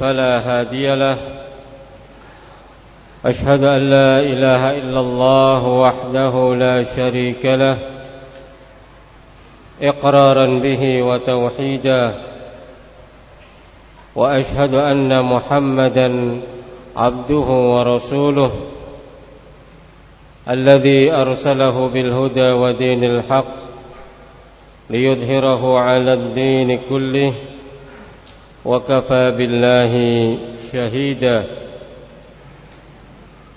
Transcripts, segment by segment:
فلا هادي له. أشهد أن لا إله إلا الله وحده لا شريك له. إقرارا به وتوحيدا. وأشهد أن محمدا عبده ورسوله. الذي أرسله بالهدى ودين الحق. ليظهره على الدين كله. وكفى بالله شهيدا.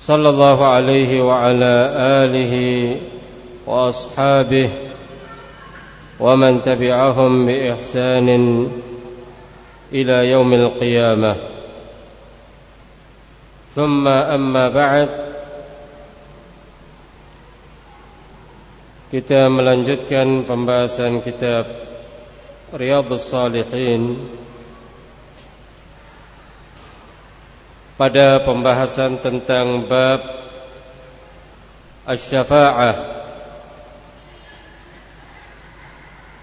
صلى الله عليه وعلى آله وأصحابه ومن تبعهم بإحسان إلى يوم القيامة. ثم أما بعد Kita melanjutkan pembahasan kitab Riyadhus Salihin. Pada pembahasan tentang bab asy-syafa'ah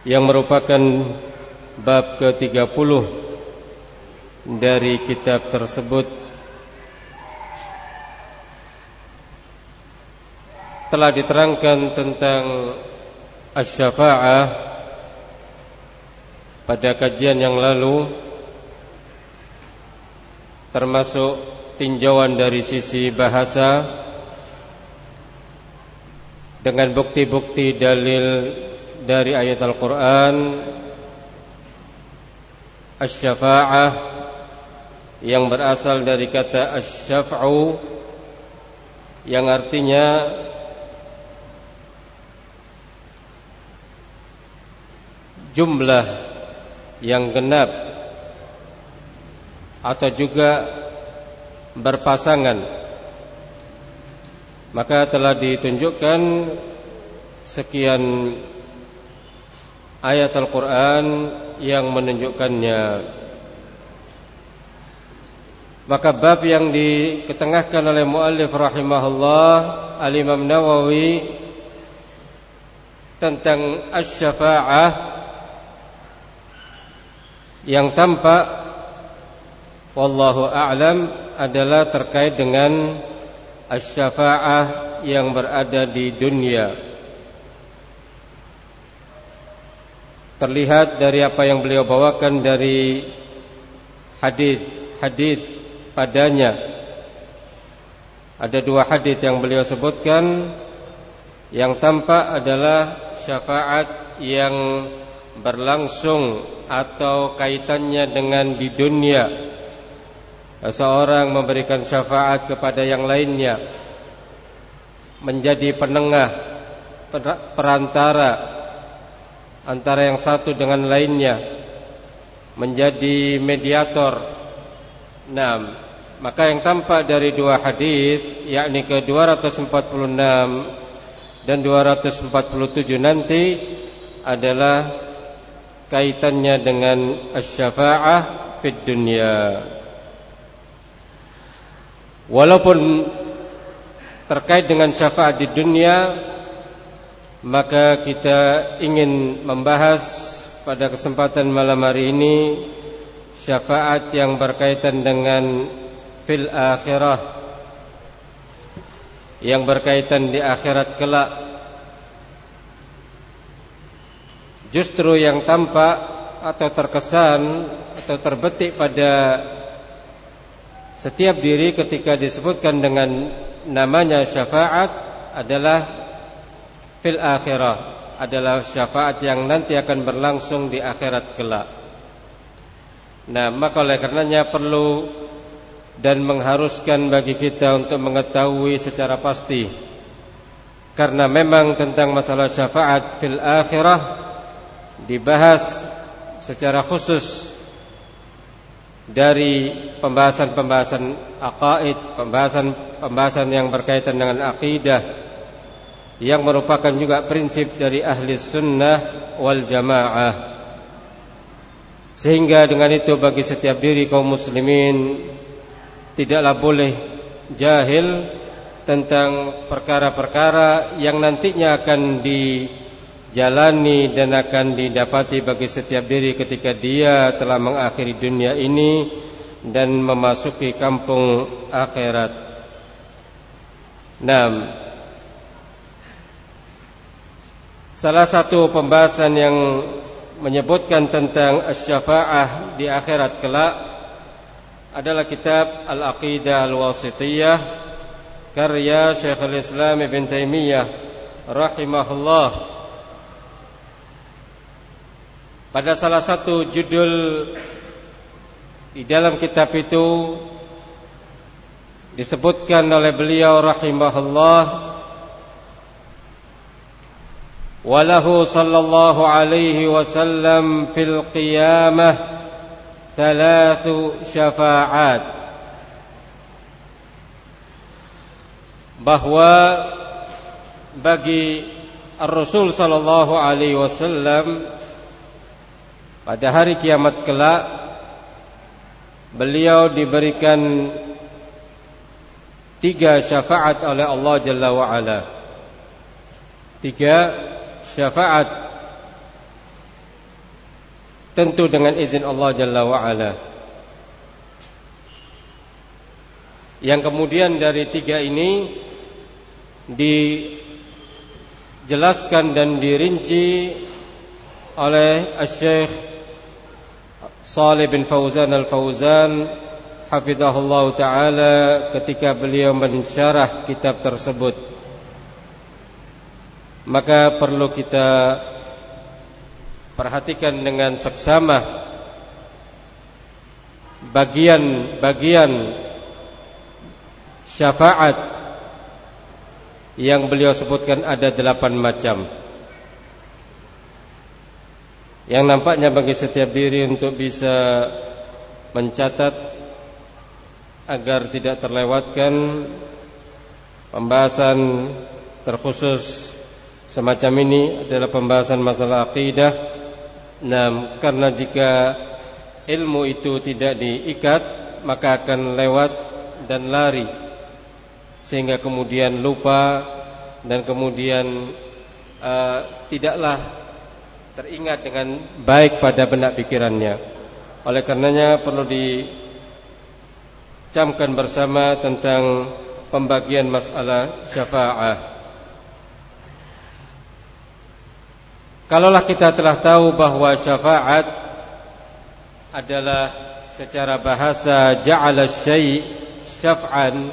yang merupakan bab ke-30 dari kitab tersebut. Telah diterangkan tentang asy-syafa'ah pada kajian yang lalu termasuk tinjauan dari sisi bahasa dengan bukti-bukti dalil dari ayat Al-Qur'an asy-syafa'ah yang berasal dari kata asy-syaf'u yang artinya jumlah yang genap atau juga berpasangan. Maka telah ditunjukkan sekian ayat Al-Quran yang menunjukkannya. Maka bab yang diketengahkan oleh muallif rahimahullah Al-Imam Nawawi tentang asy-syafa'ah yang tampak wallahu a'lam adalah terkait dengan asy-syafa'ah yang berada di dunia. Terlihat dari apa yang beliau bawakan dari hadis-hadis padanya. Ada dua hadis yang beliau sebutkan yang tampak adalah syafaat yang berlangsung atau kaitannya dengan di dunia seorang memberikan syafaat kepada yang lainnya menjadi penengah perantara antara yang satu dengan lainnya menjadi mediator nah maka yang tampak dari dua hadis yakni ke 246 dan 247 nanti adalah kaitannya dengan asy-syafa'ah fid dunya. Walaupun terkait dengan syafaat di dunia maka kita ingin membahas pada kesempatan malam hari ini syafaat yang berkaitan dengan fil akhirah yang berkaitan di akhirat kelak. Justru yang tampak atau terkesan atau terbetik pada setiap diri ketika disebutkan dengan namanya syafaat adalah fil akhirah adalah syafaat yang nanti akan berlangsung di akhirat kelak. Nah, maka oleh karenanya perlu dan mengharuskan bagi kita untuk mengetahui secara pasti karena memang tentang masalah syafaat fil akhirah dibahas secara khusus dari pembahasan-pembahasan aqaid, pembahasan-pembahasan yang berkaitan dengan akidah yang merupakan juga prinsip dari ahli sunnah wal jamaah. Sehingga dengan itu bagi setiap diri kaum muslimin tidaklah boleh jahil tentang perkara-perkara yang nantinya akan dijalani dan akan didapati bagi setiap diri ketika dia telah mengakhiri dunia ini dan memasuki kampung akhirat. Nah, salah satu pembahasan yang menyebutkan tentang syafaah di akhirat kelak adalah kitab Al-Aqidah Al-Wasitiyah karya Syekhul Islam Ibn Taimiyah rahimahullah pada salah satu judul di dalam kitab itu disebutkan oleh beliau rahimahullah Walahu sallallahu alaihi wasallam fil qiyamah thalathu syafa'at. Bahwa bagi Rasul sallallahu alaihi wasallam pada hari kiamat kelak beliau diberikan tiga syafaat oleh Allah Jalla. Tiga syafaat tentu dengan izin Allah Jalla. Yang kemudian dari tiga ini dijelaskan dan dirinci oleh Syekh Salih bin Fauzan Al-Fauzan hafizahullah taala ketika beliau mensyarah kitab tersebut. Maka perlu kita perhatikan dengan seksama bagian-bagian syafaat yang beliau sebutkan ada delapan macam Yang nampaknya bagi setiap diri untuk bisa mencatat Agar tidak terlewatkan Pembahasan terkhusus semacam ini adalah pembahasan masalah akidah. Nah, karena jika ilmu itu tidak diikat Maka akan lewat dan lari sehingga kemudian lupa dan kemudian uh, tidaklah teringat dengan baik pada benak pikirannya. Oleh karenanya perlu dicamkan bersama tentang pembagian masalah syafaah. Kalaulah kita telah tahu bahwa syafaat adalah secara bahasa ja'ala syai' syaf'an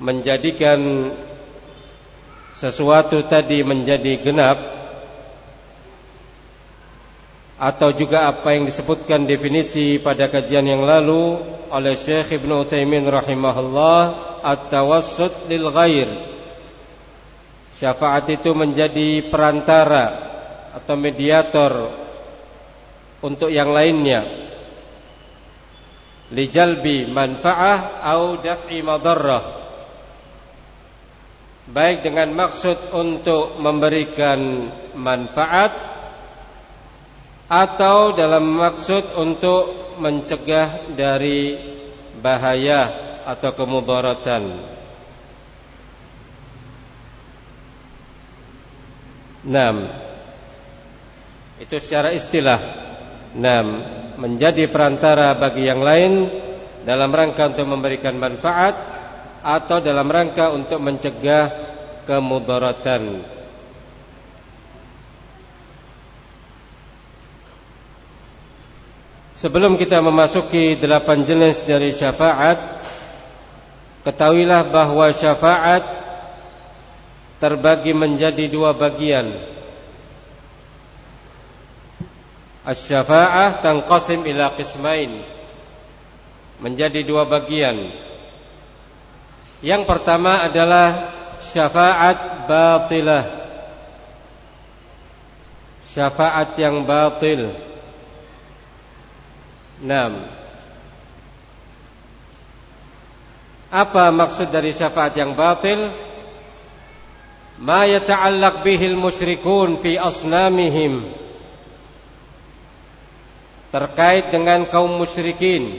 menjadikan sesuatu tadi menjadi genap atau juga apa yang disebutkan definisi pada kajian yang lalu oleh Syekh Ibn Utsaimin rahimahullah at-tawassut lil ghair. Syafaat itu menjadi perantara atau mediator untuk yang lainnya. Lijalbi manfaah atau daf'i madarrah baik dengan maksud untuk memberikan manfaat atau dalam maksud untuk mencegah dari bahaya atau kemudaratan. Enam Itu secara istilah. Enam Menjadi perantara bagi yang lain Dalam rangka untuk memberikan manfaat atau dalam rangka untuk mencegah kemudaratan. Sebelum kita memasuki delapan jenis dari syafaat Ketahuilah bahwa syafaat Terbagi menjadi dua bagian As-syafa'ah tanqasim ila qismain Menjadi dua bagian yang pertama adalah syafaat batilah. Syafaat yang batil. Naam. Apa maksud dari syafaat yang batil? Ma yata'allaq bihil musyrikun fi asnamihim terkait dengan kaum musyrikin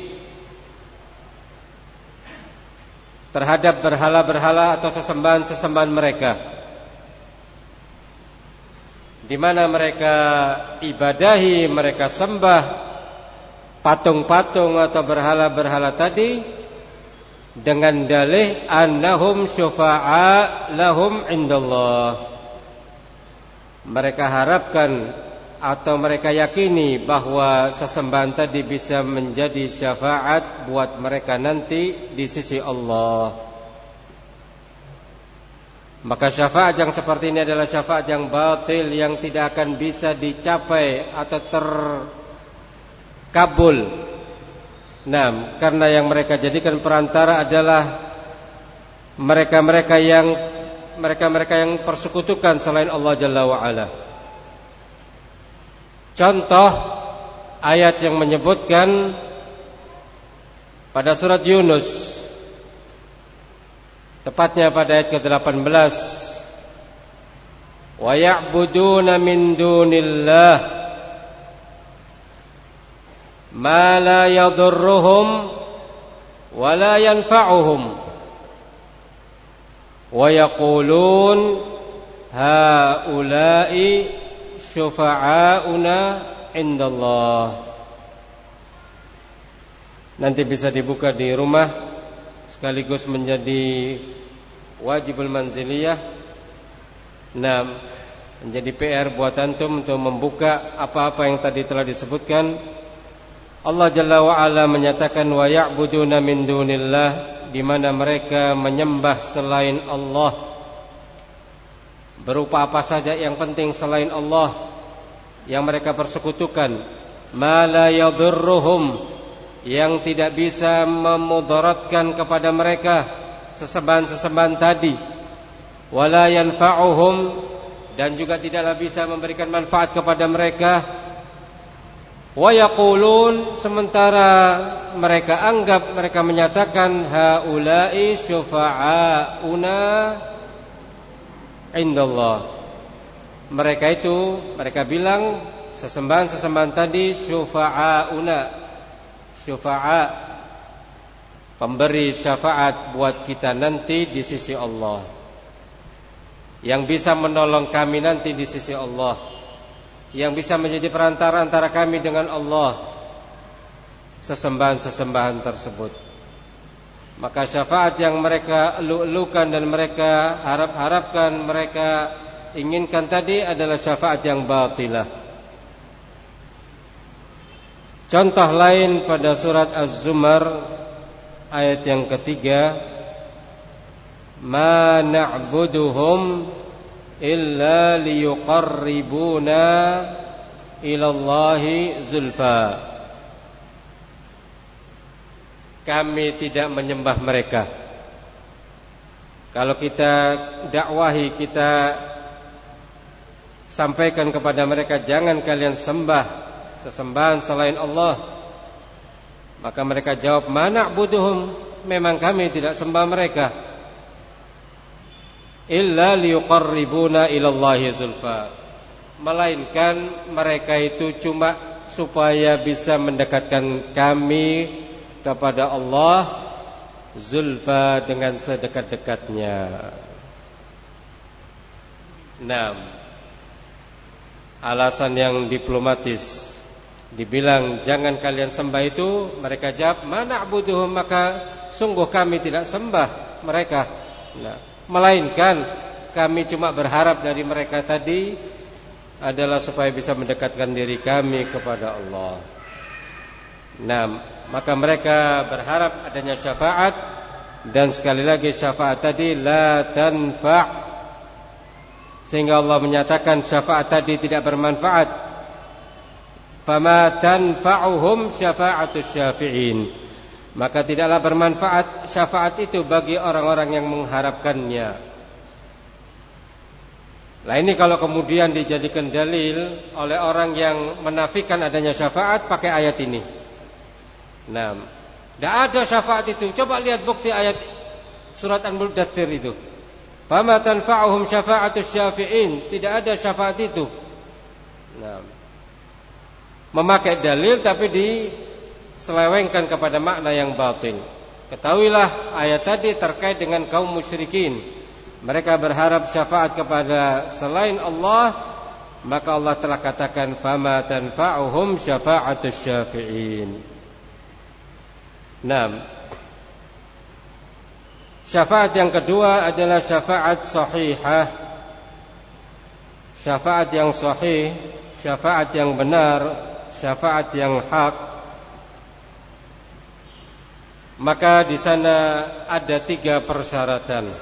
terhadap berhala-berhala atau sesembahan-sesembahan mereka di mana mereka ibadahi, mereka sembah patung-patung atau berhala-berhala tadi dengan dalih annahum syufa'a lahum indallah. Mereka harapkan atau mereka yakini bahwa sesembahan tadi bisa menjadi syafaat buat mereka nanti di sisi Allah. Maka syafaat yang seperti ini adalah syafaat yang batil yang tidak akan bisa dicapai atau ter kabul. Nah, karena yang mereka jadikan perantara adalah mereka-mereka yang mereka-mereka yang persekutukan selain Allah Jalla wa ala. Contoh ayat yang menyebutkan pada surat Yunus tepatnya pada ayat ke-18. Wa ya'buduna min dunillah ma la yadurruhum wa la yanfa'uhum. Wa yaqulun haula'i syufa'auna indallah. Nanti bisa dibuka di rumah sekaligus menjadi wajibul manziliyah. Nah, menjadi PR buat antum untuk membuka apa-apa yang tadi telah disebutkan. Allah Jalla wa Ala menyatakan wa ya'buduna min dunillah di mana mereka menyembah selain Allah berupa apa saja yang penting selain Allah yang mereka persekutukan. Ma la yadurruhum yang tidak bisa memudaratkan kepada mereka sesembahan-sesembahan tadi. Wala yanfa'uhum dan juga tidaklah bisa memberikan manfaat kepada mereka. Wa yaqulun sementara mereka anggap mereka menyatakan haula'i syufa'auna indallah. Mereka itu mereka bilang sesembahan-sesembahan tadi syufa'auna. Syufa'a pemberi syafaat buat kita nanti di sisi Allah. Yang bisa menolong kami nanti di sisi Allah yang bisa menjadi perantara antara kami dengan Allah sesembahan-sesembahan tersebut. Maka syafaat yang mereka elu-elukan dan mereka harap-harapkan, mereka inginkan tadi adalah syafaat yang batilah. Contoh lain pada surat Az-Zumar ayat yang ketiga, "Ma na'buduhum illa liyuqarribuna ilallahi zulfa kami tidak menyembah mereka. Kalau kita dakwahi kita sampaikan kepada mereka jangan kalian sembah sesembahan selain Allah. Maka mereka jawab mana buduhum? Memang kami tidak sembah mereka. Illa liqarribuna ilallahi zulfa. Melainkan mereka itu cuma supaya bisa mendekatkan kami kepada Allah zulfa dengan sedekat-dekatnya. Nah, alasan yang diplomatis dibilang jangan kalian sembah itu mereka jawab mana abuduhum maka sungguh kami tidak sembah mereka. Nah, Melainkan kami cuma berharap dari mereka tadi adalah supaya bisa mendekatkan diri kami kepada Allah. Nah, maka mereka berharap adanya syafaat dan sekali lagi syafaat tadi la tanfa' sehingga Allah menyatakan syafaat tadi tidak bermanfaat. Fama tanfa'uhum syafa'atus syafi'in maka tidaklah bermanfaat syafaat itu bagi orang-orang yang mengharapkannya. Nah ini kalau kemudian dijadikan dalil oleh orang yang menafikan adanya syafaat pakai ayat ini. Nah, tidak ada syafaat itu. Coba lihat bukti ayat surat An-Mudaththir itu. Fama tanfa'uhum syafa'atus syafi'in. Tidak ada syafaat itu. Nah, memakai dalil tapi diselewengkan kepada makna yang batin. Ketahuilah ayat tadi terkait dengan kaum musyrikin. Mereka berharap syafaat kepada selain Allah, maka Allah telah katakan fama tanfa'uhum syafa'atus syafi'in. Nah, syafaat yang kedua adalah syafaat sahihah. Syafaat yang sahih, syafaat yang benar, syafaat yang hak. Maka di sana ada tiga persyaratan.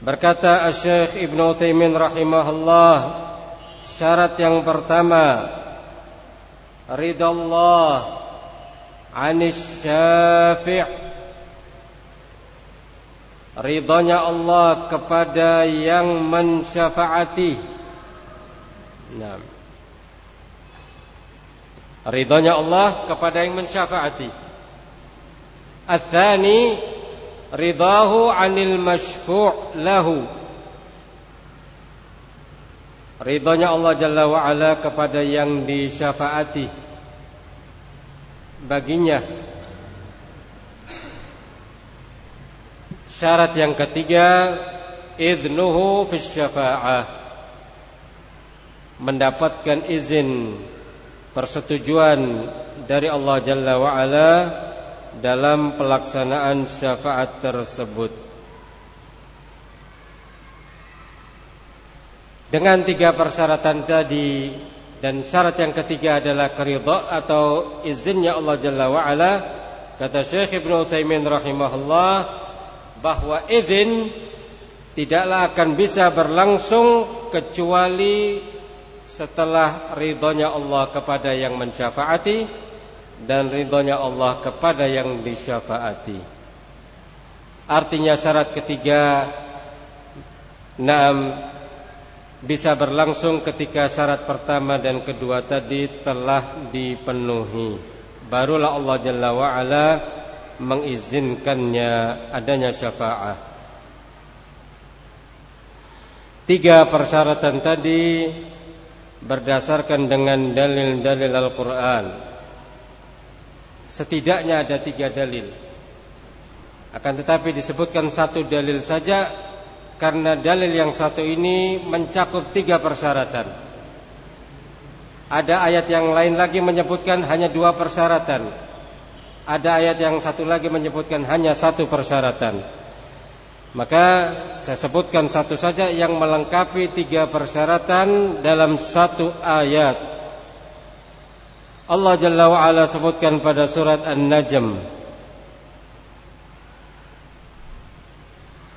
Berkata Syekh Ibn Uthaymin rahimahullah Syarat yang pertama رضا الله عن الشافع ridhonya Allah kepada yang mensyafaati nah. ridhonya Allah kepada yang mensyafaati Athani ridahu anil mashfu' lahu Ridhonya Allah Jalla wa'ala kepada yang disyafaati. Baginya Syarat yang ketiga Idnuhu fi syafa'ah. Mendapatkan izin Persetujuan dari Allah Jalla wa'ala Dalam pelaksanaan syafaat tersebut Dengan tiga persyaratan tadi dan syarat yang ketiga adalah keridha atau izinnya Allah Jalla wa kata Syekh Ibnu Utsaimin rahimahullah bahwa izin tidaklah akan bisa berlangsung kecuali setelah ridhonya Allah kepada yang mensyafaati dan ridhonya Allah kepada yang disyafaati. Artinya syarat ketiga Naam bisa berlangsung ketika syarat pertama dan kedua tadi telah dipenuhi. Barulah Allah Jalla wa ala mengizinkannya adanya syafaat. Tiga persyaratan tadi berdasarkan dengan dalil-dalil Al-Quran. Setidaknya ada tiga dalil. Akan tetapi disebutkan satu dalil saja karena dalil yang satu ini mencakup tiga persyaratan. Ada ayat yang lain lagi menyebutkan hanya dua persyaratan. Ada ayat yang satu lagi menyebutkan hanya satu persyaratan. Maka saya sebutkan satu saja yang melengkapi tiga persyaratan dalam satu ayat. Allah Jalla wa'ala sebutkan pada surat An-Najm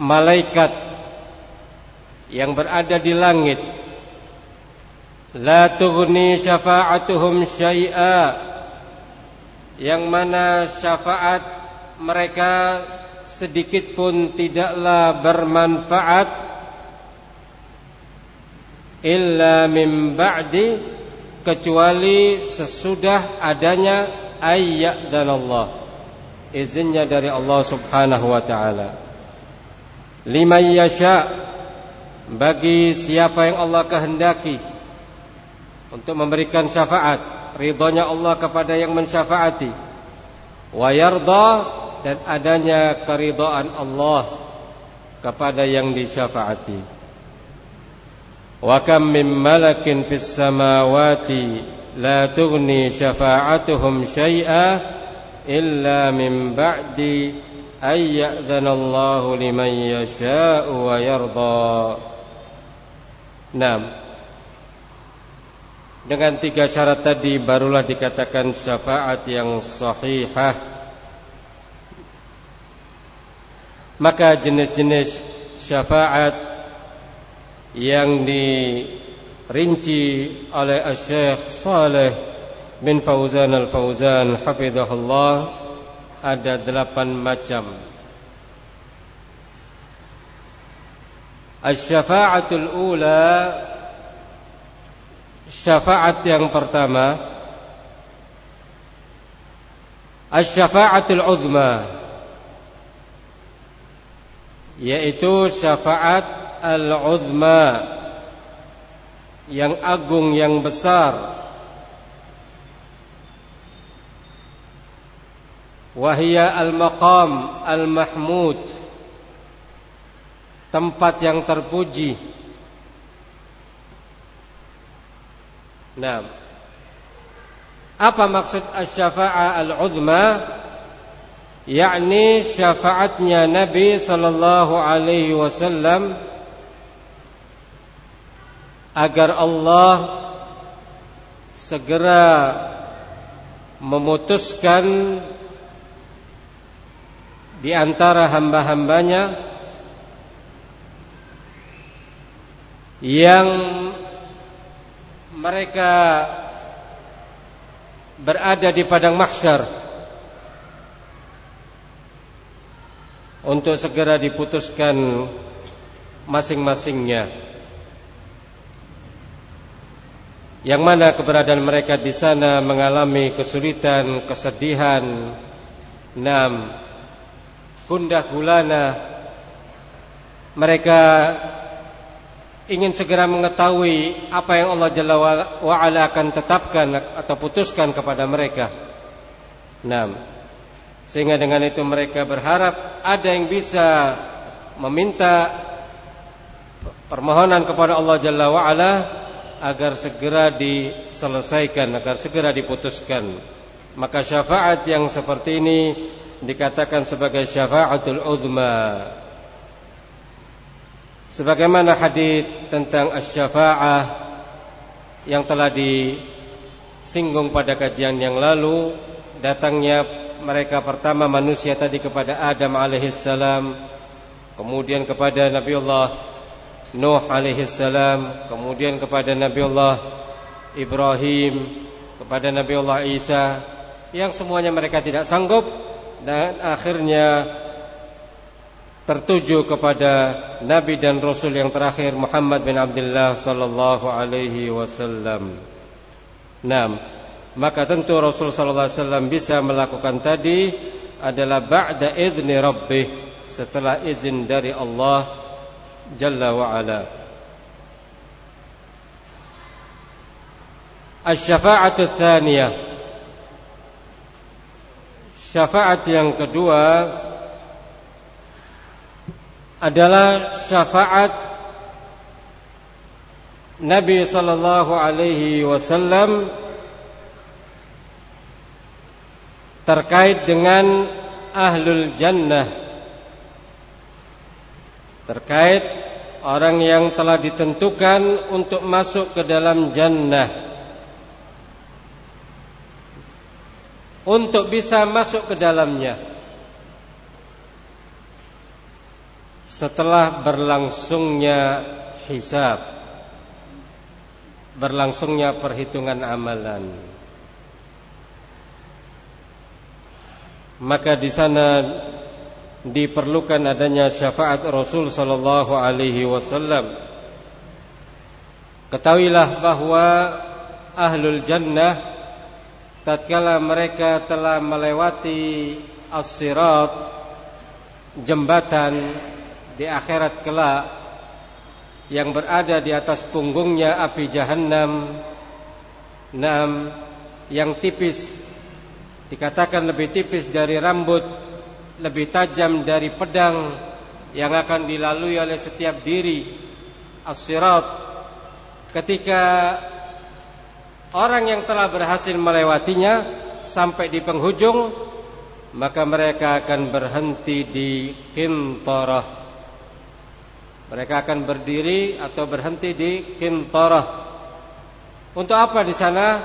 malaikat yang berada di langit. La tughni syafa'atuhum syai'a. Yang mana syafaat mereka sedikit pun tidaklah bermanfaat. Illa min ba'di kecuali sesudah adanya ayat dan Allah izinnya dari Allah Subhanahu wa taala liman yasha bagi siapa yang Allah kehendaki untuk memberikan syafaat ridhonya Allah kepada yang mensyafaati. Wa yarda dan adanya keridhaan Allah kepada yang disyafaati. Wa kam min malakin fis samawati la tughni syafa'atuhum syai'a illa min ba'di أن يأذن الله لمن يشاء ويرضى نعم dengan tiga syarat tadi barulah dikatakan syafaat yang sahihah. Maka jenis-jenis syafaat yang dirinci oleh Syekh Saleh bin Fauzan Al-Fauzan hafizahullah ada delapan macam. Asy-syafa'atul ula Syafaat yang pertama Asy-syafa'atul uzma yaitu syafaat al-uzma yang agung yang besar wahia al-maqam al-mahmud. Tempat yang terpuji. Nah, apa maksud asy-syafa'ah al-uzma? yakni syafaatnya Nabi sallallahu alaihi wasallam agar Allah segera memutuskan di antara hamba-hambanya yang mereka berada di padang mahsyar untuk segera diputuskan masing-masingnya. Yang mana keberadaan mereka di sana mengalami kesulitan, kesedihan, enam, gundah gulana. Mereka ingin segera mengetahui apa yang Allah Jalla wa'ala akan tetapkan atau putuskan kepada mereka. Nah, sehingga dengan itu mereka berharap ada yang bisa meminta permohonan kepada Allah Jalla wa'ala agar segera diselesaikan, agar segera diputuskan. Maka syafaat yang seperti ini dikatakan sebagai syafaatul uzma. Sebagaimana hadis tentang asy-syafa'ah yang telah disinggung pada kajian yang lalu, datangnya mereka pertama manusia tadi kepada Adam alaihissalam, kemudian kepada Nabiullah Nuh alaihissalam, kemudian kepada Nabiullah Ibrahim, kepada Nabiullah Isa, yang semuanya mereka tidak sanggup dan akhirnya tertuju kepada Nabi dan Rasul yang terakhir Muhammad bin Abdullah sallallahu alaihi wasallam. Nah, maka tentu Rasul sallallahu alaihi wasallam bisa melakukan tadi adalah ba'da idzni rabbih setelah izin dari Allah Jalla wa ala. Asy-syafa'atu tsaniyah. Syafaat yang kedua adalah syafaat Nabi sallallahu alaihi wasallam terkait dengan ahlul jannah terkait orang yang telah ditentukan untuk masuk ke dalam jannah untuk bisa masuk ke dalamnya. Setelah berlangsungnya hisab berlangsungnya perhitungan amalan maka di sana diperlukan adanya syafaat Rasul sallallahu alaihi wasallam. Ketahuilah bahwa ahlul jannah tatkala mereka telah melewati as-sirat jembatan di akhirat kelak yang berada di atas punggungnya api jahanam enam yang tipis dikatakan lebih tipis dari rambut lebih tajam dari pedang yang akan dilalui oleh setiap diri as-sirat. Ketika orang yang telah berhasil melewatinya sampai di penghujung maka mereka akan berhenti di kintarah mereka akan berdiri atau berhenti di kintarah Untuk apa di sana?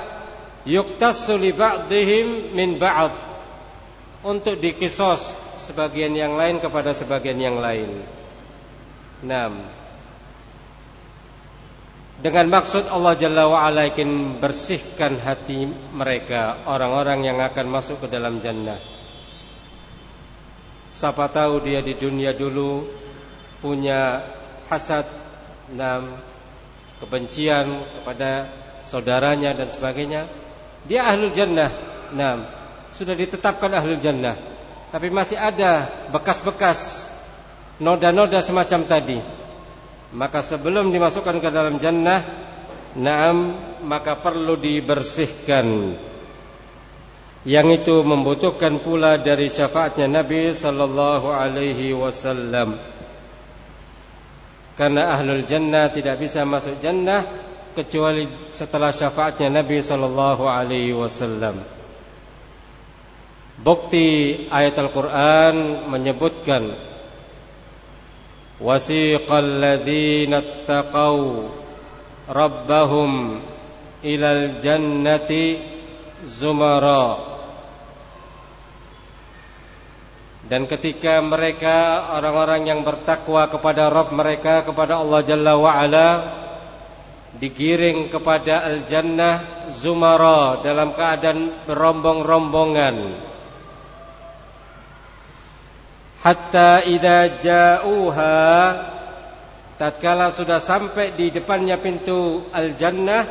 Yuktassu li ba'dihim min ba'd. Untuk dikisos sebagian yang lain kepada sebagian yang lain. 6. Dengan maksud Allah Jalla wa'ala ingin bersihkan hati mereka Orang-orang yang akan masuk ke dalam jannah. Siapa tahu dia di dunia dulu Punya hasad enam, Kebencian kepada saudaranya dan sebagainya. Dia ahlul jannah enam, Sudah ditetapkan ahlul jannah. Tapi masih ada bekas-bekas Noda-noda semacam tadi maka sebelum dimasukkan ke dalam jannah Naam maka perlu dibersihkan. Yang itu membutuhkan pula dari syafaatnya Nabi Sallallahu Alaihi Wasallam. Karena ahlul jannah tidak bisa masuk jannah Kecuali setelah syafaatnya Nabi Sallallahu Alaihi Wasallam. Bukti ayat Al-Quran menyebutkan وسيق الذين اتقوا ربهم إلى الجنة زمرا Dan ketika mereka orang-orang yang bertakwa kepada Rabb mereka kepada Allah Jalla wa Ala digiring kepada al-jannah zumara dalam keadaan berombong-rombongan hatta idza ja'uha tatkala sudah sampai di depannya pintu al-jannah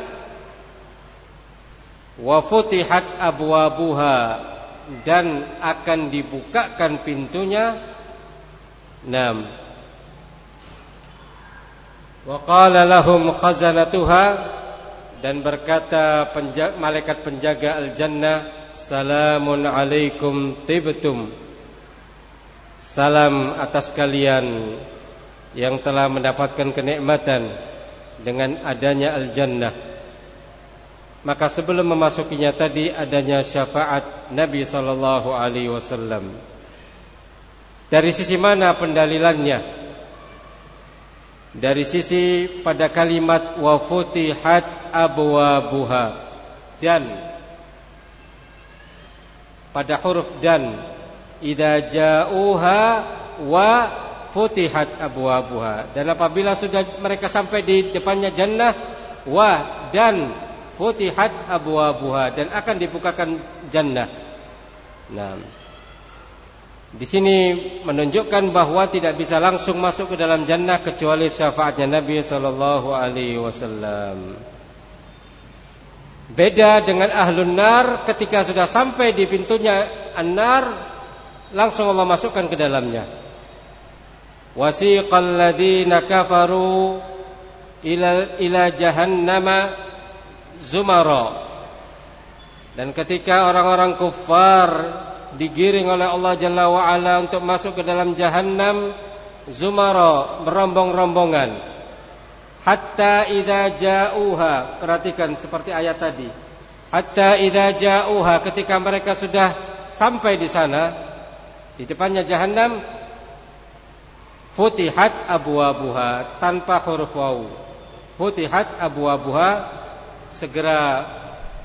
wa futihat abwabuha dan akan dibukakan pintunya. Enam wa qala lahum khazanatuha dan berkata penjaga, malaikat penjaga al-jannah salamun alaikum tibtum Salam atas kalian yang telah mendapatkan kenikmatan dengan adanya al-jannah. Maka sebelum memasukinya tadi adanya syafaat Nabi sallallahu alaihi wasallam. Dari sisi mana pendalilannya? Dari sisi pada kalimat wa futihat abwabuha dan pada huruf dan idza ja'uha wa futihat abwabuha dan apabila sudah mereka sampai di depannya jannah wa dan futihat abwabuha dan akan dibukakan jannah. Nah, di sini menunjukkan bahwa tidak bisa langsung masuk ke dalam jannah kecuali syafaatnya Nabi sallallahu alaihi wasallam. Beda dengan ahlun nar ketika sudah sampai di pintunya an-nar langsung Allah masukkan ke dalamnya. Wasiqal ladzina kafaru ila ila jahannama zumara. Dan ketika orang-orang kufar digiring oleh Allah Jalla wa ala untuk masuk ke dalam jahannam zumara berombong-rombongan hatta idza ja'uha perhatikan seperti ayat tadi hatta idza ja'uha ketika mereka sudah sampai di sana di depannya jahanam Futihat abwabuha tanpa huruf waw. Futihat abwabuha segera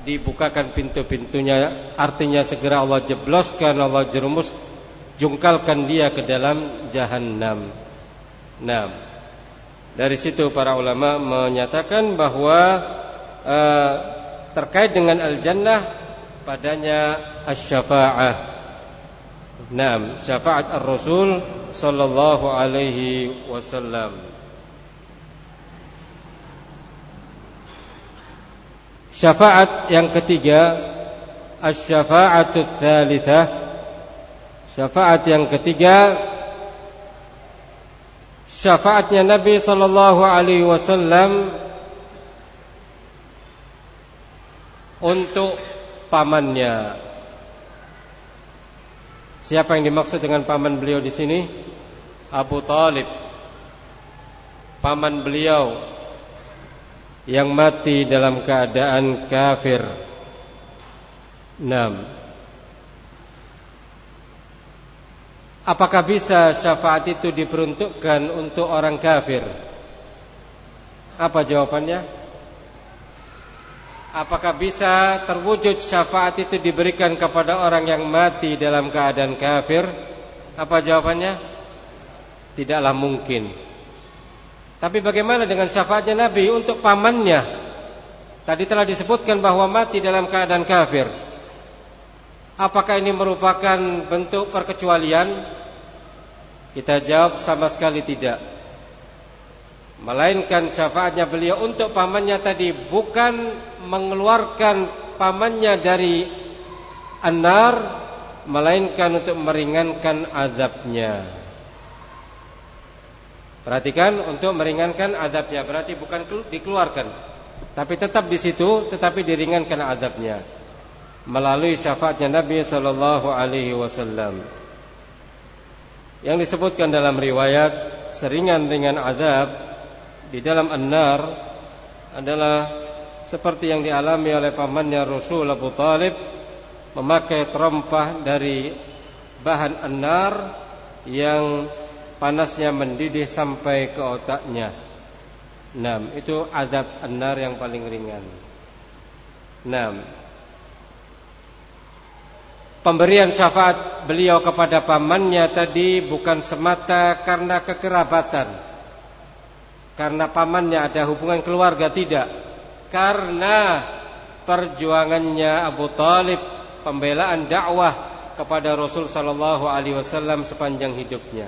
dibukakan pintu-pintunya artinya segera Allah jebloskan Allah jerumus jungkalkan dia ke dalam jahanam. Nah, dari situ para ulama menyatakan bahwa uh, terkait dengan al-jannah padanya asy-syafa'ah Naam, syafaat Ar-Rasul sallallahu alaihi wasallam. Syafaat yang ketiga, asy-syafa'atu tsalitsah. Syafaat yang ketiga syafaatnya Nabi sallallahu alaihi wasallam untuk pamannya Siapa yang dimaksud dengan paman beliau di sini? Abu Talib. Paman beliau yang mati dalam keadaan kafir. 6. Apakah bisa syafaat itu diperuntukkan untuk orang kafir? Apa jawabannya? Apakah bisa terwujud syafaat itu diberikan kepada orang yang mati dalam keadaan kafir? Apa jawabannya? Tidaklah mungkin. Tapi bagaimana dengan syafaatnya Nabi untuk pamannya? Tadi telah disebutkan bahwa mati dalam keadaan kafir. Apakah ini merupakan bentuk perkecualian? Kita jawab sama sekali tidak. Melainkan syafaatnya beliau untuk pamannya tadi bukan mengeluarkan pamannya dari anar melainkan untuk meringankan azabnya. Perhatikan untuk meringankan azabnya berarti bukan dikeluarkan tapi tetap di situ tetapi diringankan azabnya melalui syafaatnya Nabi sallallahu alaihi wasallam. Yang disebutkan dalam riwayat seringan dengan azab di dalam an-nar adalah seperti yang dialami oleh pamannya Rasul Abu Talib memakai terompah dari bahan an-nar yang panasnya mendidih sampai ke otaknya. Enam, itu azab an-nar yang paling ringan. Enam, pemberian syafaat beliau kepada pamannya tadi bukan semata karena kekerabatan. Karena pamannya ada hubungan keluarga tidak. Karena perjuangannya Abu Talib pembelaan dakwah kepada Rasul sallallahu alaihi wasallam sepanjang hidupnya.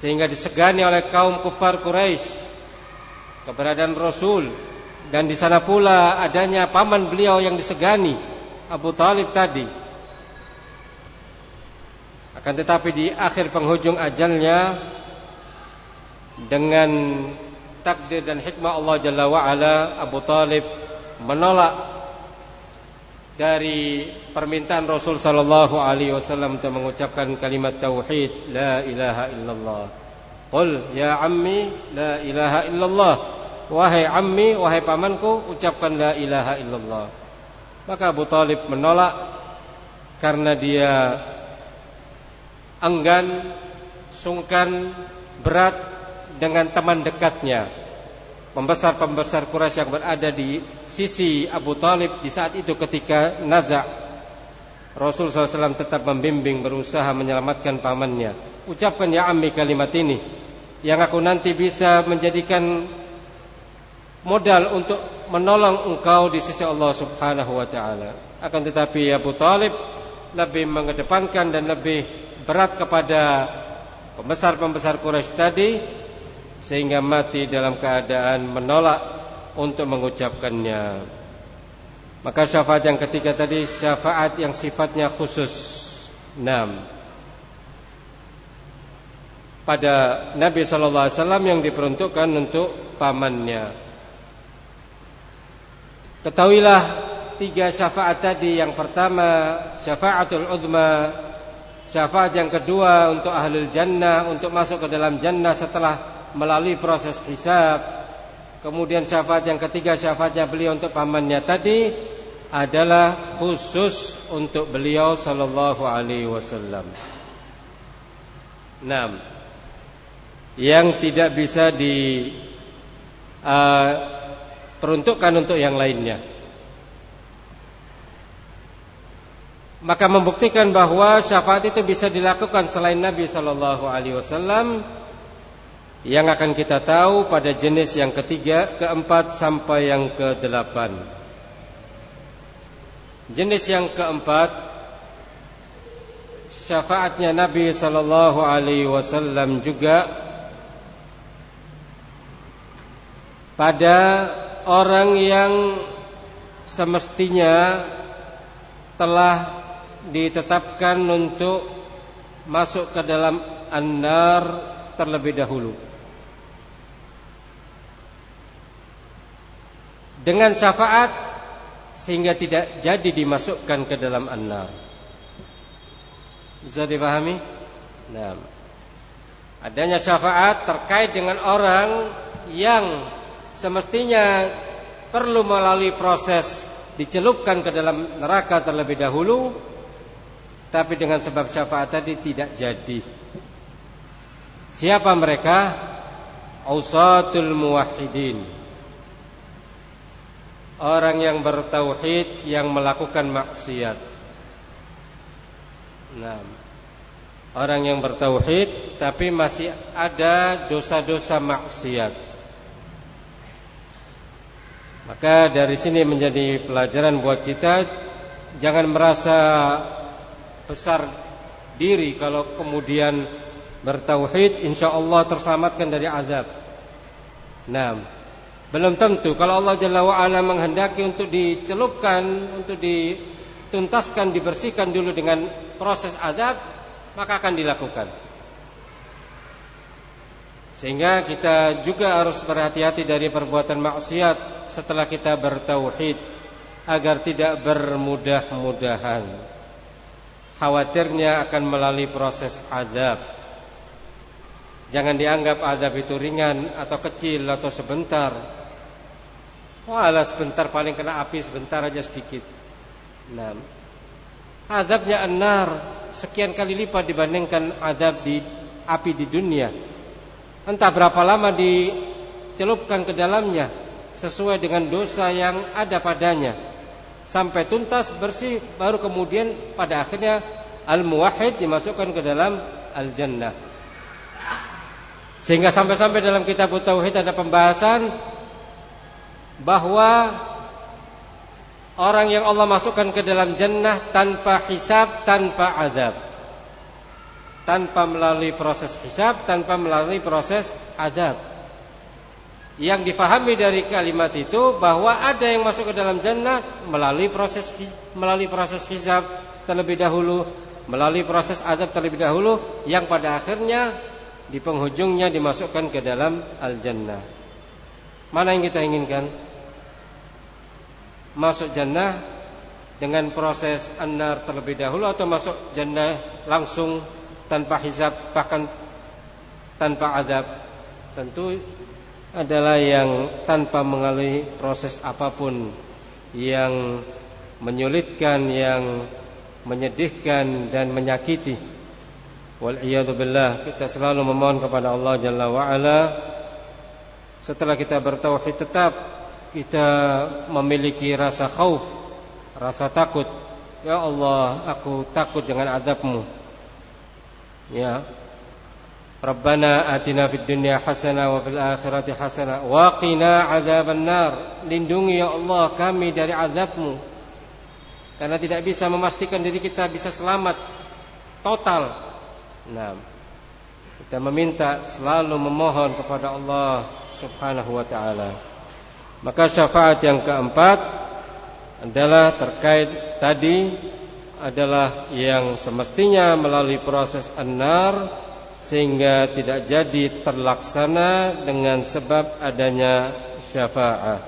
Sehingga disegani oleh kaum kufar Quraisy keberadaan Rasul dan di sana pula adanya paman beliau yang disegani Abu Talib tadi. Akan tetapi di akhir penghujung ajalnya dengan takdir dan hikmah Allah Jalla wa ala Abu Talib menolak dari permintaan Rasul sallallahu alaihi wasallam untuk mengucapkan kalimat tauhid la ilaha illallah. Qul ya ammi la ilaha illallah. Wahai ammi, wahai pamanku, ucapkan la ilaha illallah. Maka Abu Talib menolak karena dia enggan, sungkan, berat dengan teman dekatnya pembesar-pembesar Quraisy yang berada di sisi Abu Talib di saat itu ketika Naza Rasul SAW tetap membimbing berusaha menyelamatkan pamannya. Ucapkan ya ammi kalimat ini yang aku nanti bisa menjadikan modal untuk menolong engkau di sisi Allah Subhanahu wa taala. Akan tetapi Abu Talib lebih mengedepankan dan lebih berat kepada pembesar-pembesar Quraisy tadi sehingga mati dalam keadaan menolak untuk mengucapkannya. Maka syafaat yang ketiga tadi syafaat yang sifatnya khusus. Enam. Pada Nabi sallallahu alaihi wasallam yang diperuntukkan untuk pamannya. Ketahuilah tiga syafaat tadi yang pertama syafaatul uzma syafaat yang kedua untuk ahlul jannah untuk masuk ke dalam jannah setelah melalui proses hisab. Kemudian syafaat yang ketiga syafaatnya beliau untuk pamannya tadi adalah khusus untuk beliau sallallahu alaihi wasallam. Enam. Yang tidak bisa di uh, peruntukkan untuk yang lainnya. Maka membuktikan bahwa syafaat itu bisa dilakukan selain Nabi sallallahu alaihi wasallam yang akan kita tahu pada jenis yang ketiga, keempat sampai yang kedelapan. Jenis yang keempat syafaatnya Nabi sallallahu alaihi wasallam juga pada orang yang semestinya telah ditetapkan untuk masuk ke dalam an-nar terlebih dahulu. Dengan syafaat sehingga tidak jadi dimasukkan ke dalam an-nar. Bisa dipahami? Nah, adanya syafaat terkait dengan orang yang semestinya perlu melalui proses dicelupkan ke dalam neraka terlebih dahulu tapi dengan sebab syafaat tadi tidak jadi. Siapa mereka? Ausatul muwahhidin orang yang bertauhid yang melakukan maksiat. Nah, orang yang bertauhid tapi masih ada dosa-dosa maksiat. Maka dari sini menjadi pelajaran buat kita jangan merasa besar diri kalau kemudian bertauhid insyaallah terselamatkan dari azab. Nah, belum tentu kalau Allah Jalla wa ala menghendaki untuk dicelupkan, untuk dituntaskan, dibersihkan dulu dengan proses azab, maka akan dilakukan. Sehingga kita juga harus berhati-hati dari perbuatan maksiat setelah kita bertauhid agar tidak bermudah-mudahan. Khawatirnya akan melalui proses azab. Jangan dianggap azab itu ringan atau kecil atau sebentar. Walah sebentar paling kena api sebentar aja sedikit. Nah, azabnya anar sekian kali lipat dibandingkan azab di api di dunia. Entah berapa lama dicelupkan ke dalamnya sesuai dengan dosa yang ada padanya. Sampai tuntas bersih baru kemudian pada akhirnya al-muwahhid dimasukkan ke dalam al-jannah. Sehingga sampai-sampai dalam kitab tauhid ada pembahasan bahwa orang yang Allah masukkan ke dalam jannah tanpa hisab, tanpa azab. Tanpa melalui proses hisab, tanpa melalui proses azab. Yang difahami dari kalimat itu bahwa ada yang masuk ke dalam jannah melalui proses melalui proses hisab terlebih dahulu, melalui proses azab terlebih dahulu yang pada akhirnya di penghujungnya dimasukkan ke dalam al-jannah. Mana yang kita inginkan? masuk jannah dengan proses anar terlebih dahulu atau masuk jannah langsung tanpa hisab bahkan tanpa adab tentu adalah yang tanpa mengalami proses apa pun yang menyulitkan yang menyedihkan dan menyakiti wal billah kita selalu memohon kepada Allah Jalla wa ala setelah kita bertauhid tetap kita memiliki rasa khauf, rasa takut. Ya Allah, aku takut dengan adabmu. Ya. Rabbana atina fid dunya hasanah wa fil akhirati hasanah wa qina adzaban nar. Lindungi ya Allah kami dari azabmu. Karena tidak bisa memastikan diri kita bisa selamat total. Nah, kita meminta selalu memohon kepada Allah Subhanahu wa taala. Maka syafaat yang keempat adalah terkait tadi adalah yang semestinya melalui proses anar sehingga tidak jadi terlaksana dengan sebab adanya syafaat.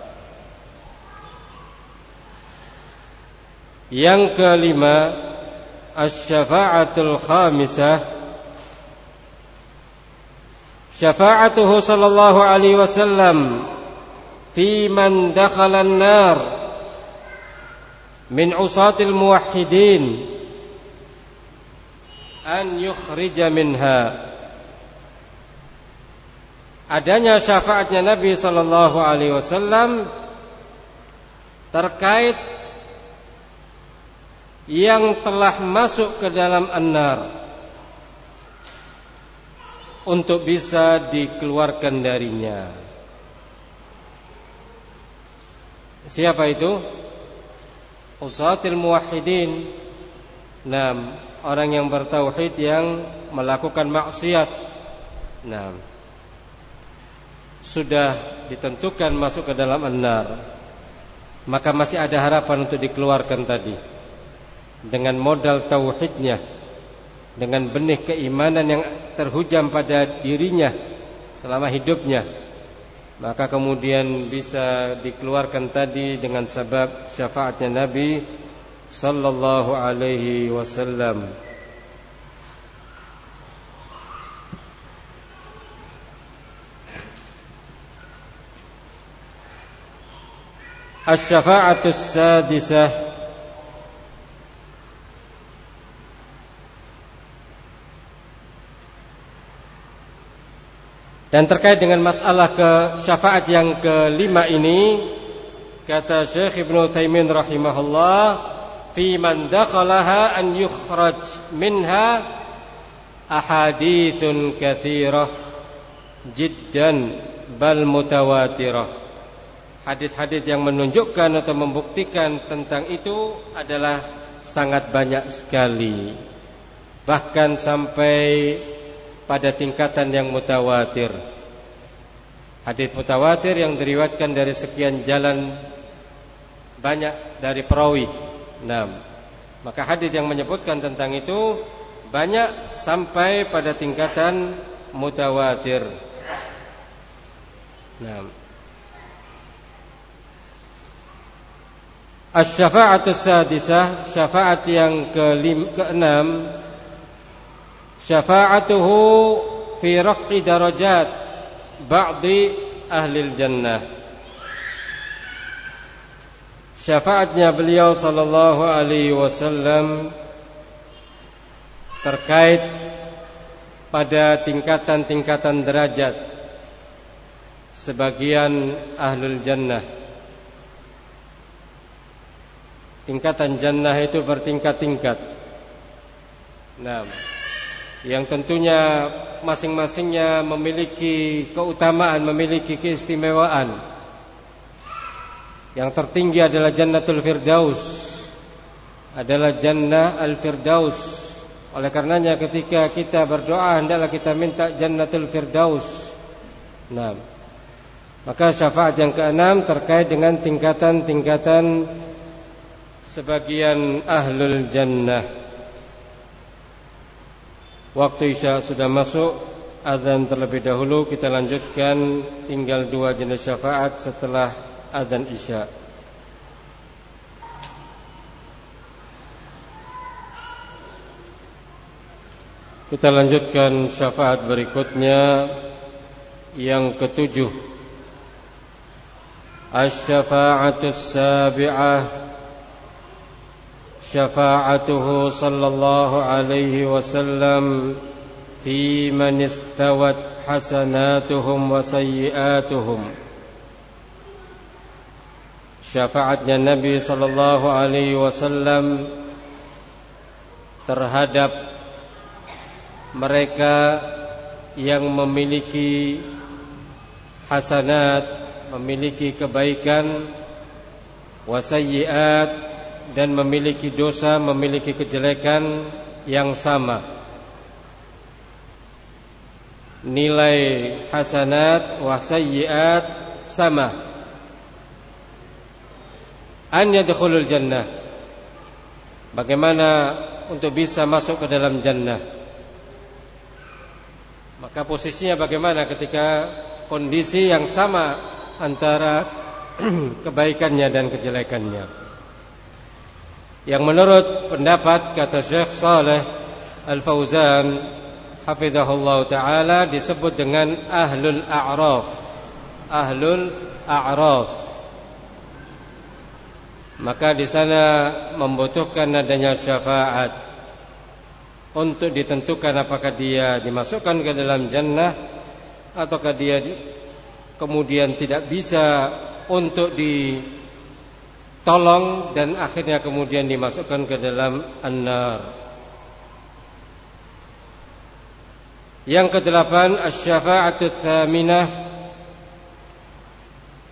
Yang kelima, asy-syafa'atul khamisah syafa'atuhu sallallahu alaihi wasallam في من دخل النار من عصاة الموحدين أن يخرج منها adanya syafaatnya Nabi Sallallahu Alaihi Wasallam terkait yang telah masuk ke dalam an-nar untuk bisa dikeluarkan darinya. Siapa itu? Usatil muwahhidin. Nah, orang yang bertauhid yang melakukan maksiat. Nah, sudah ditentukan masuk ke dalam an-nar. Maka masih ada harapan untuk dikeluarkan tadi. Dengan modal tauhidnya, dengan benih keimanan yang terhujam pada dirinya selama hidupnya maka kemudian bisa dikeluarkan tadi dengan sebab syafaatnya Nabi sallallahu alaihi wasallam. Asy-syafa'atus sadisah Dan terkait dengan masalah ke syafaat yang kelima ini kata Syekh Ibnu Taimin rahimahullah fi man dakhalaha an yukhraj minha ahadithun kathirah jiddan bal mutawatirah. Hadith-hadith yang menunjukkan atau membuktikan tentang itu adalah sangat banyak sekali. Bahkan sampai pada tingkatan yang mutawatir. Hadith mutawatir yang diriwatkan dari sekian jalan banyak dari perawi. Nah maka hadith yang menyebutkan tentang itu banyak sampai pada tingkatan mutawatir. Nah. Asy-syafa'atu sadisah, syafaat yang ke keenam syafa'atuhu fi raf'i darajat ba'di ahli jannah. Syafaatnya beliau sallallahu alaihi wasallam terkait pada tingkatan-tingkatan derajat sebagian ahlul jannah. Tingkatan jannah itu bertingkat-tingkat. Nah Yang tentunya masing-masingnya memiliki keutamaan Memiliki keistimewaan. Yang tertinggi adalah Jannatul Firdaus. Adalah Jannah Al-Firdaus. Oleh karenanya ketika kita berdoa Hendaklah kita minta Jannatul Firdaus. Nah maka syafaat yang keenam terkait dengan tingkatan-tingkatan sebagian ahlul jannah. Waktu Isya sudah masuk Adhan terlebih dahulu kita lanjutkan Tinggal dua jenis syafaat setelah adhan Isya. Kita lanjutkan syafaat berikutnya. Yang ketujuh. As-syafa'atus sabi'ah شفاعته صلى الله عليه وسلم في من استوت حسناتهم وسيئاتهم syafaatnya Nabi sallallahu alaihi wasallam terhadap mereka yang memiliki hasanat memiliki kebaikan wasayyiat dan memiliki dosa, memiliki kejelekan yang sama. Nilai hasanat wasayyiat sama. An yadkhulul jannah. Bagaimana untuk bisa masuk ke dalam jannah? Maka posisinya bagaimana ketika kondisi yang sama antara kebaikannya dan kejelekannya. Yang menurut pendapat kata Syekh Saleh Al-Fauzan hafizahullah taala disebut dengan ahlul a'raf. Ahlul a'raf. Maka di sana membutuhkan adanya syafaat untuk ditentukan apakah dia dimasukkan ke dalam jannah ataukah dia kemudian tidak bisa untuk ditolong dan akhirnya kemudian dimasukkan ke dalam an-nar. Yang kedelapan asy-syafa'atu tsaminah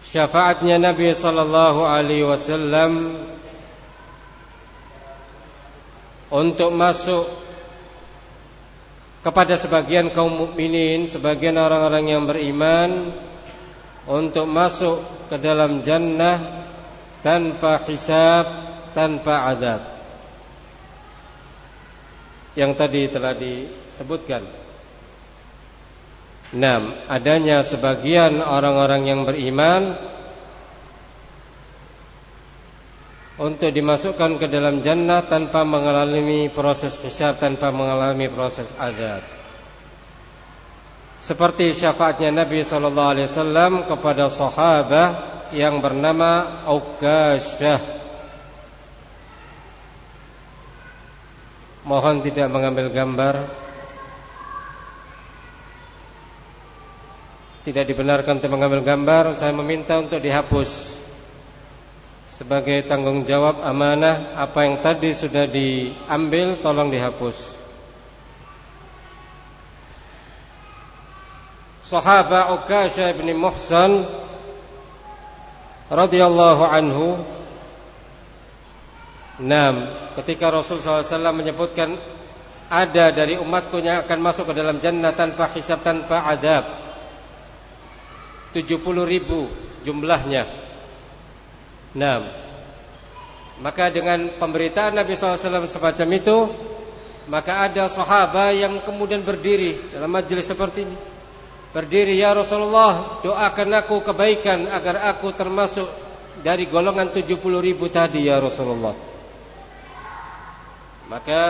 syafaatnya Nabi sallallahu alaihi wasallam untuk masuk kepada sebagian kaum mukminin, sebagian orang-orang yang beriman untuk masuk ke dalam jannah tanpa hisab, tanpa azab. Yang tadi telah disebutkan. Enam, adanya sebagian orang-orang yang beriman untuk dimasukkan ke dalam jannah tanpa mengalami proses hisab, tanpa mengalami proses azab seperti syafaatnya Nabi sallallahu alaihi wasallam kepada sahabat yang bernama Aukasyah Mohon tidak mengambil gambar. Tidak dibenarkan untuk mengambil gambar Saya meminta untuk dihapus. Sebagai tanggung jawab amanah apa yang tadi sudah diambil tolong dihapus. Sahabat Ukasha bin Muhsan radhiyallahu anhu. Nam, ketika Rasul SAW menyebutkan ada dari umatku yang akan masuk ke dalam jannah tanpa hisab tanpa adab 70 ribu jumlahnya. Nah Maka dengan pemberitaan Nabi SAW semacam itu Maka ada sahabat yang kemudian berdiri Dalam majlis seperti ini Berdiri ya Rasulullah Doakan aku kebaikan Agar aku termasuk Dari golongan 70 ribu tadi ya Rasulullah. Maka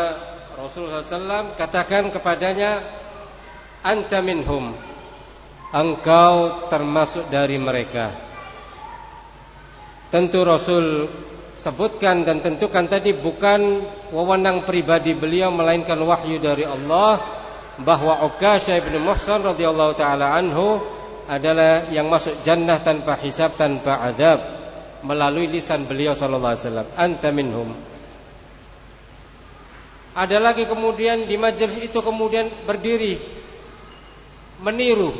Rasulullah SAW katakan kepadanya Anta minhum. Engkau termasuk dari mereka. Tentu Rasul sebutkan dan tentukan tadi bukan wewenang pribadi beliau melainkan wahyu dari Allah bahwa Uqasyah bin Muhsan radhiyallahu taala anhu adalah yang masuk jannah tanpa hisab tanpa adab melalui lisan beliau sallallahu alaihi wasallam anta minhum ada lagi kemudian di majelis itu kemudian berdiri meniru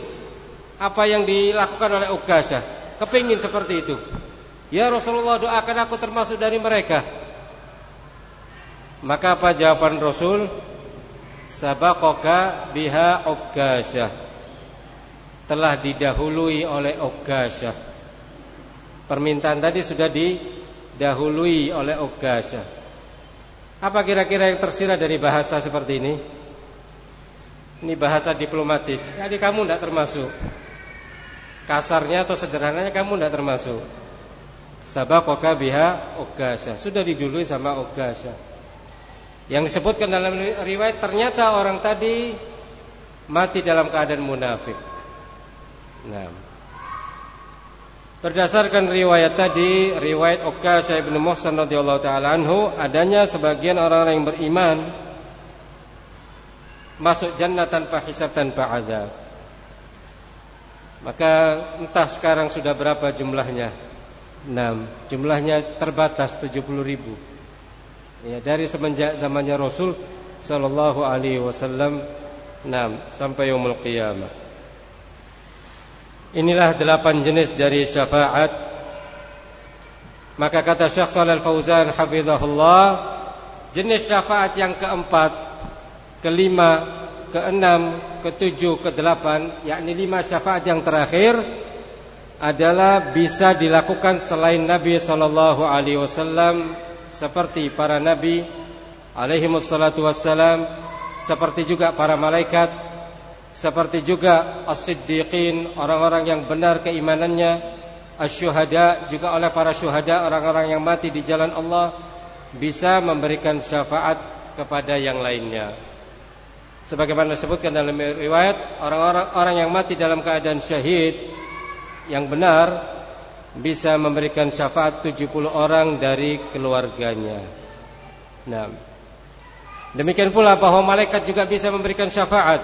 apa yang dilakukan oleh Ukasha. Kepingin seperti itu. Ya Rasulullah doakan aku termasuk dari mereka. Maka apa jawaban Rasul? Sabaqaka biha Ukasha. Telah didahului oleh Ukasha. Permintaan tadi sudah didahului oleh Ukasha. Apa kira-kira yang tersirat dari bahasa seperti ini? Ini bahasa diplomatis. Jadi kamu tidak termasuk. Kasarnya atau sederhananya kamu tidak termasuk. Sabakoka biha ogasya. Sudah didului sama ogasya. Yang disebutkan dalam riwayat ternyata orang tadi mati dalam keadaan munafik. Nah. Berdasarkan riwayat tadi, riwayat Uqasyah bin Muhsan radhiyallahu taala anhu, adanya sebagian orang-orang yang beriman masuk jannah tanpa hisab tanpa azab. Maka entah sekarang sudah berapa jumlahnya. 6. Jumlahnya terbatas 70 ribu. Ya, dari semenjak zamannya Rasul sallallahu alaihi wasallam 6 sampai yaumul qiyamah. Inilah delapan jenis dari syafaat Maka kata Syekh Shalal Fauzan Hafizahullah Jenis syafaat yang keempat Kelima Keenam Ketujuh Kedelapan Yakni lima syafaat yang terakhir Adalah bisa dilakukan Selain Nabi Sallallahu Alaihi Wasallam Seperti para Nabi Alaihi Wassalam Seperti juga para malaikat seperti juga as-siddiqin orang-orang yang benar keimanannya asyuhada juga oleh para syuhada orang-orang yang mati di jalan Allah bisa memberikan syafaat kepada yang lainnya. Sebagaimana disebutkan dalam riwayat orang-orang orang yang mati dalam keadaan syahid yang benar bisa memberikan syafaat 70 orang dari keluarganya. Nah demikian pula bahwa malaikat juga bisa memberikan syafaat.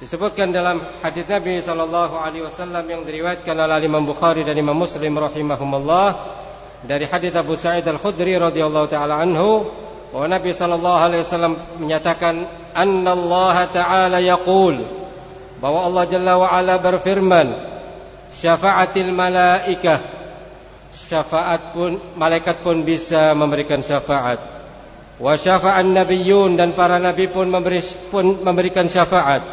Disebutkan dalam hadis Nabi sallallahu alaihi wasallam yang diriwayatkan oleh Imam Bukhari dan Imam Muslim rahimahumullah dari hadis Abu Sa'id Al-Khudri radhiyallahu taala anhu bahwa Nabi sallallahu alaihi wasallam menyatakan anna Allah taala yaqul bahwa Allah Jalla wa ala berfirman syafaatil malaikah. Syafaat pun malaikat pun bisa memberikan syafaat. Wa syafa'an nabiyyun dan para nabi pun memberi pun memberikan syafaat.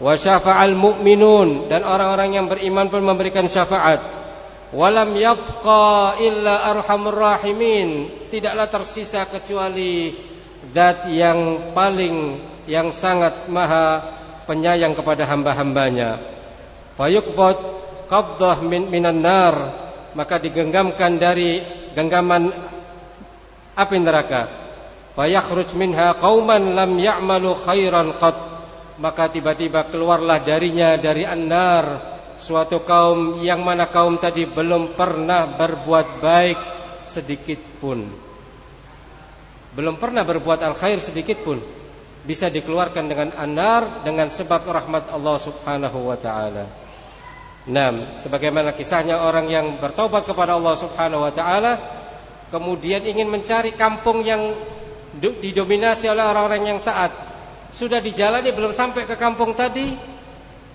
Wa syafa'al mu'minun dan orang-orang yang beriman pun memberikan syafaat. Walam yabqa illa arhamur rahimin tidaklah tersisa kecuali zat yang paling yang sangat maha penyayang kepada hamba-hambanya. Fayuqbad qabdah min minan nar maka digenggamkan dari genggaman api neraka fayakhruj minha qauman lam ya'malu khairan qat maka tiba-tiba keluarlah darinya dari an-nar suatu kaum yang mana kaum tadi belum pernah berbuat baik sedikit pun. Belum pernah berbuat al-khair sedikit pun bisa dikeluarkan dengan an-nar dengan sebab rahmat Allah Subhanahu wa taala. Nah, sebagaimana kisahnya orang yang bertobat kepada Allah Subhanahu wa taala kemudian ingin mencari kampung yang didominasi oleh orang-orang yang taat. Sudah dijalani belum sampai ke kampung tadi,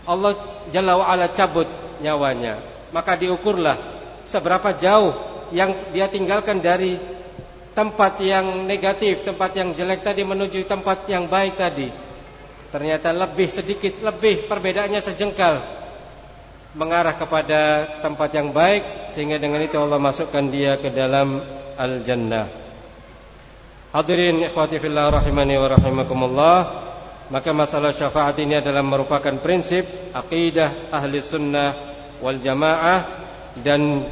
Allah Jalla wa ala cabut nyawanya. Maka diukurlah seberapa jauh yang dia tinggalkan dari tempat yang negatif, tempat yang jelek tadi menuju tempat yang baik tadi. Ternyata lebih sedikit, lebih perbedaannya sejengkal mengarah kepada tempat yang baik sehingga dengan itu Allah masukkan dia ke dalam al-jannah. Hadirin ikhwati fillah rahimani wa rahimakumullah. Maka masalah syafaat ini adalah merupakan prinsip akidah ahli sunnah wal jamaah dan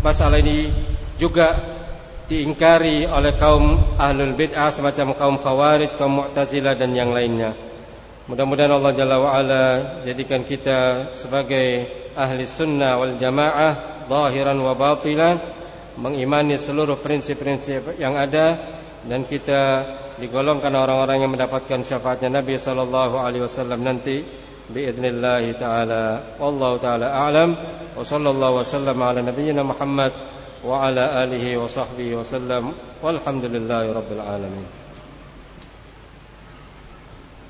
masalah ini juga diingkari oleh kaum ahlul bid'ah semacam kaum khawarij, kaum mu'tazilah dan yang lainnya. Mudah-mudahan Allah Jalla wa'ala jadikan kita sebagai ahli sunnah wal jamaah zahiran wa batilan mengimani seluruh prinsip-prinsip yang ada dan kita digolongkan orang-orang yang mendapatkan syafaatnya Nabi wasallam nanti biidznillah taala. Wallahu taala a'lam wa sallallahu wasallam ala nabiyyina Muhammad wa ala alihi wa sahbihi wasallam walhamdulillahi rabbil alamin